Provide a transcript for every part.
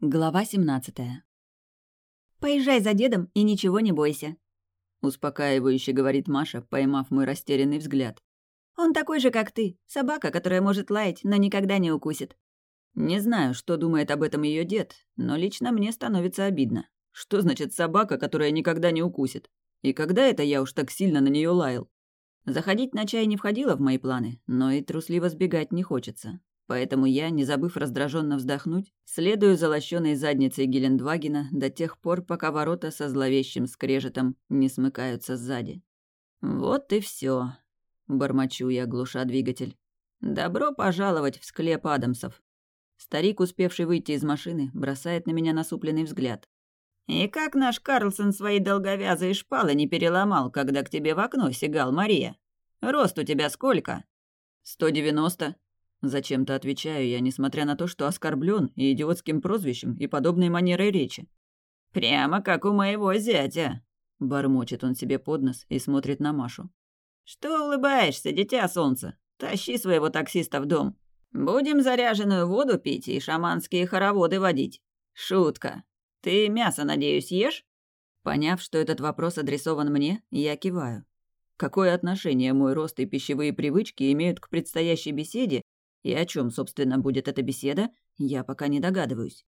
Глава 17. «Поезжай за дедом и ничего не бойся», — успокаивающе говорит Маша, поймав мой растерянный взгляд. «Он такой же, как ты. Собака, которая может лаять, но никогда не укусит». Не знаю, что думает об этом ее дед, но лично мне становится обидно. Что значит собака, которая никогда не укусит? И когда это я уж так сильно на нее лаял? Заходить на чай не входило в мои планы, но и трусливо сбегать не хочется. Поэтому я, не забыв раздраженно вздохнуть, следую за лощеной задницей Гелендвагена до тех пор, пока ворота со зловещим скрежетом не смыкаются сзади. «Вот и все, бормочу я, глуша двигатель. «Добро пожаловать в склеп Адамсов». Старик, успевший выйти из машины, бросает на меня насупленный взгляд. «И как наш Карлсон свои долговязые шпалы не переломал, когда к тебе в окно сигал Мария? Рост у тебя сколько?» «Сто девяносто», Зачем-то отвечаю я, несмотря на то, что оскорблен и идиотским прозвищем, и подобной манерой речи. «Прямо как у моего зятя!» Бормочет он себе под нос и смотрит на Машу. «Что улыбаешься, дитя солнца? Тащи своего таксиста в дом. Будем заряженную воду пить и шаманские хороводы водить. Шутка. Ты мясо, надеюсь, ешь?» Поняв, что этот вопрос адресован мне, я киваю. Какое отношение мой рост и пищевые привычки имеют к предстоящей беседе и о чем, собственно, будет эта беседа, я пока не догадываюсь.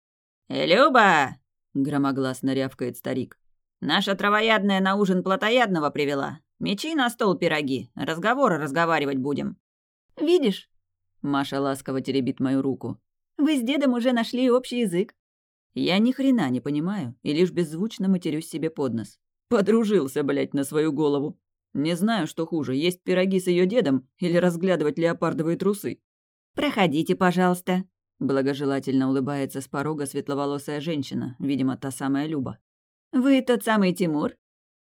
«Люба!» — громогласно рявкает старик. «Наша травоядная на ужин плотоядного привела. Мечи на стол пироги, разговоры разговаривать будем». «Видишь?» — Маша ласково теребит мою руку. «Вы с дедом уже нашли общий язык». Я ни хрена не понимаю и лишь беззвучно матерюсь себе под нос. Подружился, блядь, на свою голову. Не знаю, что хуже, есть пироги с ее дедом или разглядывать леопардовые трусы. «Проходите, пожалуйста», — благожелательно улыбается с порога светловолосая женщина, видимо, та самая Люба. «Вы тот самый Тимур?»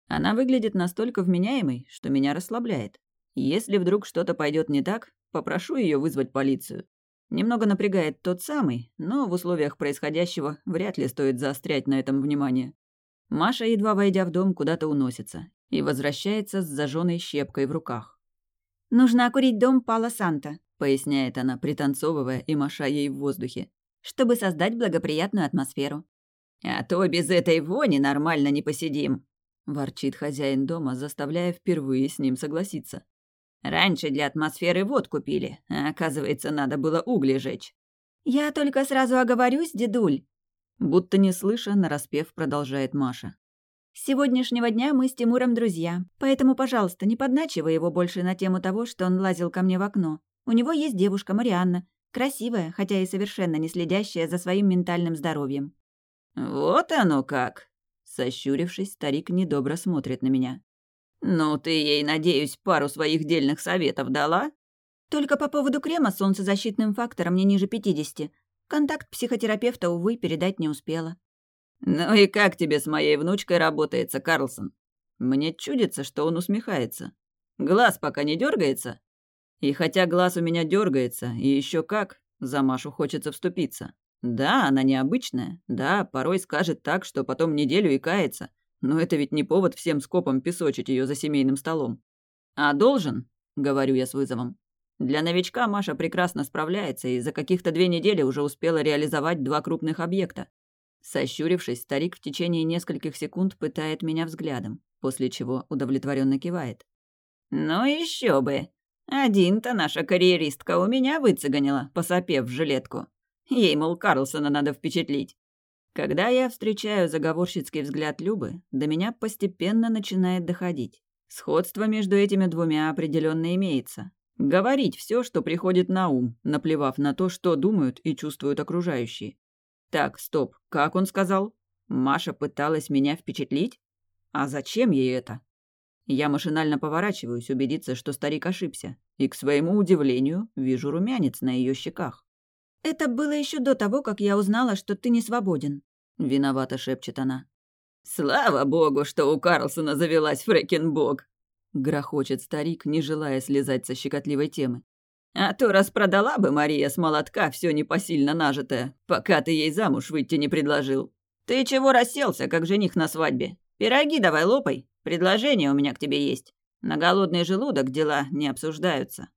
Она выглядит настолько вменяемой, что меня расслабляет. Если вдруг что-то пойдет не так, попрошу ее вызвать полицию. Немного напрягает тот самый, но в условиях происходящего вряд ли стоит заострять на этом внимание. Маша, едва войдя в дом, куда-то уносится и возвращается с зажженной щепкой в руках. «Нужно окурить дом Пала Санта», поясняет она, пританцовывая и маша ей в воздухе. «Чтобы создать благоприятную атмосферу». «А то без этой вони нормально не посидим», — ворчит хозяин дома, заставляя впервые с ним согласиться. «Раньше для атмосферы водку пили, а оказывается, надо было угли жечь». «Я только сразу оговорюсь, дедуль», Будто не слыша, нараспев продолжает Маша. «С сегодняшнего дня мы с Тимуром друзья, поэтому, пожалуйста, не подначивай его больше на тему того, что он лазил ко мне в окно. У него есть девушка, Марианна, красивая, хотя и совершенно не следящая за своим ментальным здоровьем. «Вот оно как!» Сощурившись, старик недобро смотрит на меня. «Ну, ты ей, надеюсь, пару своих дельных советов дала?» «Только по поводу крема с солнцезащитным фактором не ниже пятидесяти. Контакт психотерапевта, увы, передать не успела». «Ну и как тебе с моей внучкой работается, Карлсон?» Мне чудится, что он усмехается. «Глаз пока не дергается? И хотя глаз у меня дергается, и еще как, за Машу хочется вступиться. Да, она необычная, да, порой скажет так, что потом неделю и кается, но это ведь не повод всем скопом песочить ее за семейным столом. А должен, говорю я с вызовом. Для новичка Маша прекрасно справляется и за каких-то две недели уже успела реализовать два крупных объекта. Сощурившись, старик в течение нескольких секунд пытает меня взглядом, после чего удовлетворенно кивает. «Ну еще бы! Один-то наша карьеристка у меня выцеганила, посопев в жилетку. Ей, мол, Карлсона надо впечатлить. Когда я встречаю заговорщицкий взгляд Любы, до меня постепенно начинает доходить. Сходство между этими двумя определенно имеется. Говорить все, что приходит на ум, наплевав на то, что думают и чувствуют окружающие. Так, стоп, как он сказал? Маша пыталась меня впечатлить? А зачем ей это? Я машинально поворачиваюсь, убедиться, что старик ошибся, и, к своему удивлению, вижу румянец на ее щеках. «Это было еще до того, как я узнала, что ты не свободен», — виновато шепчет она. «Слава богу, что у Карлсона завелась фрэкинбок!» — грохочет старик, не желая слезать со щекотливой темы. «А то распродала бы Мария с молотка все непосильно нажитое, пока ты ей замуж выйти не предложил. Ты чего расселся, как жених на свадьбе? Пироги давай лопай, Предложение у меня к тебе есть. На голодный желудок дела не обсуждаются».